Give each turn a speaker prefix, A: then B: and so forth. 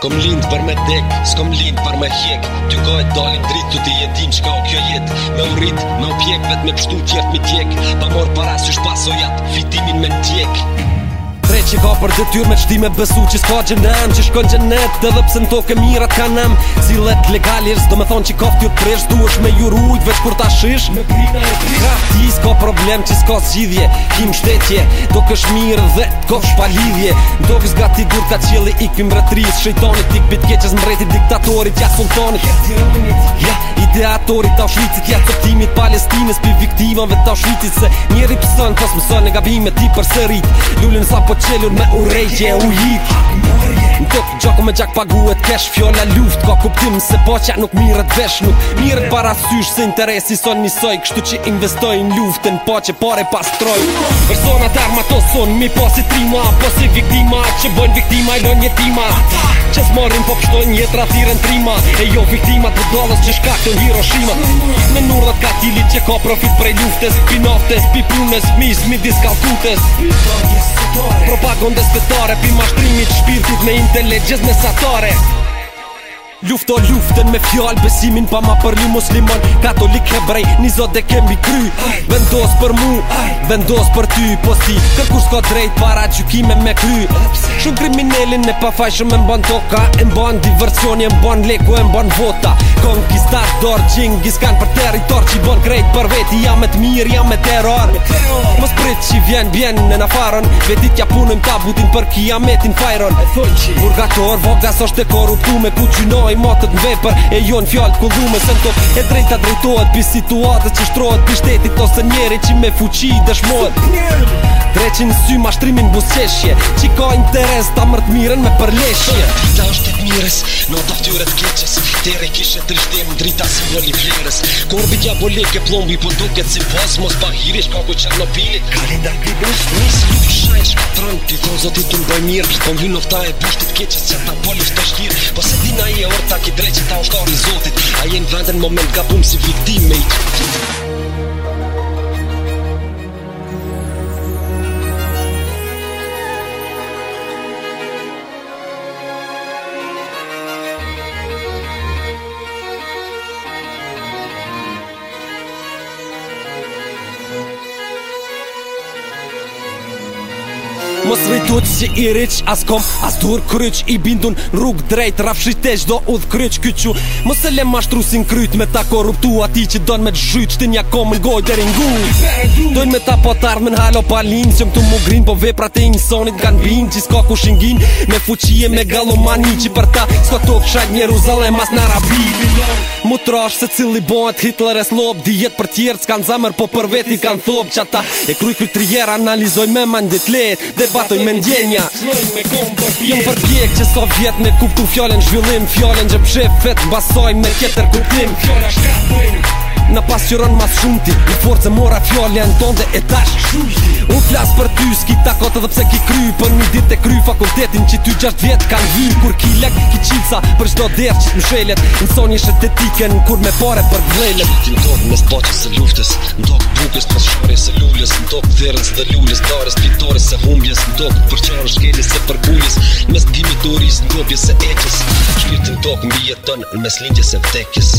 A: Kom lind për me dek, s'kom lind për me hek Ty ko e dalim drit, tu ti e dim qka o kjo jet Me u rrit, me u pjek, vet me pështu tjert mi tjek Pa mor para, s'ysh pasojat, fitimin me në tjek Krejt që ka për dëtyr me qdi me besu që s'ka gjenem Që shkon gjenet dhe dhe pse në tokë mirat ka nem Zilet legalir do me thonë që ka t'ju t'presh Du është me jurujt veç kur ta shish Me krina e ti s'ka problem që s'ka zgjidhje Kim shtetje do kësh mirë dhe t'ko shpalidhje Do ga ti dur ka qjeli i këm vretris Shëjtonit t'i këpit keqes mbreti diktatorit Ja sultonit Ja ideatorit u shlicit ja të ti Palestinës për viktimave të shvitit se njeri pësën Kos mësën e gabime ti për sërit Lullin sa po qelur me urejgje e ujit Gjako me gjak paguhet cash Fjolla luft ka kuptim se poqa nuk mirët vesh Nuk mirët parasysh se interesi son njësoj Kështu që investoj në luftën poqe pare pastroj Persona të armatoson mi po si trima Po si viktima që bojnë viktima i lojnë tima Që s'morin po pështojnë jetra thiren trima E jo viktima të dollës që shka këtë Hiroshima Me nurat ka tili që ka profit prej luftës Pi noftës, pi punës, mis, mi diskalkutës Propagandës këtare, pi mashtrimit shpirtit me intelligence just mesatore Lufto luften me fjall Besimin pa ma përlu muslimon Katolik hebrej, brej Një zot e kemi kry Vendos për mu Vendos për ty Po si Kërkur s'ka drejt Para gjukime me kry Shumë kriminellin e pa fajshëm E mban toka E mban diversioni E mban leku E mban vota Konkista dorë Gjing kanë për teritor Qi bon krejt për veti Ja me t'mir Ja me teror Mos prit qi vjen Vjen në na farën Vetit ja punëm Ta butin për kia metin fajron Murgator Vogas është e i matët në vepër E jo në fjallë të kodhume Se në to e drejta drejtojt Pi situatës që shtrojt Pi shtetit ose njeri që me fuqi i dëshmojt Dreqin në sy ma shtrimin busqeshje Qi ka interes ta mërt miren me përleshje Sa është të të mirës Në ta fëtyre të kleqës Tere kishe të rishtem drita si në një flerës Korbi t'ja bolek e plombi Po duket si pas mos bahirish Ka ku qërë në Kalendar gribesh Nis luk shajnë shkatran Ti konzot i të mbaj mirë Po ngin në e bështit kleqës Qa ta poli fta shkirë Po se din ki drejt që ta është ka rizotit A jenë vendën moment ka pumë si viktime i qëtë Mos rritut që i rich As kom as tur kryq I bindun rrug drejt Rafshitesh do udh kryq kyqu Mos e le mashtru si kryt, Me ta korruptu ati që don me të zhyt Shtin ja kom në goj deri ngu Dojnë me ta po tardh me n'halo palin Që më të mu grin po vepra te një sonit Gan bin që s'ka ku shingin Me fuqie me galomani që për ta S'ka tok shajt një ruzalem as në rabi Mu trash se cili bohet Hitler e slob Dijet për tjerë s'kan zamer po për i kan thob e kruj analizoj Toj me ndjenja Shnoj për pjek që so vjet Me kuptu fjollën Zhvillim fjollën Gjep shifet Basoj me ketër kuptim Fjollën shka përmë Në pas që rënë mas shumëti Në forë mora fjallë janë tonë dhe e tash U flasë për ty, s'ki takot edhe pse ki kry Për një dit e kry fakultetin që ty gjasht vjetë kanë hi Kur ki lek, ki qilësa për shdo dherë që t'më shvelet Në sonjë ishë të tike kur me pare për dhlejle Që ti në torë në shpati se luftës Në tokë bukës pas shkore se lullës Në tokë dherën së dhe lullës Darës pitore se humbjes Në tokë për qarë në shkeli se për bullës Në mes dimitoris në gobjes se eqës Që ti në tokë mbi jetën në mes lindjes e vdekjes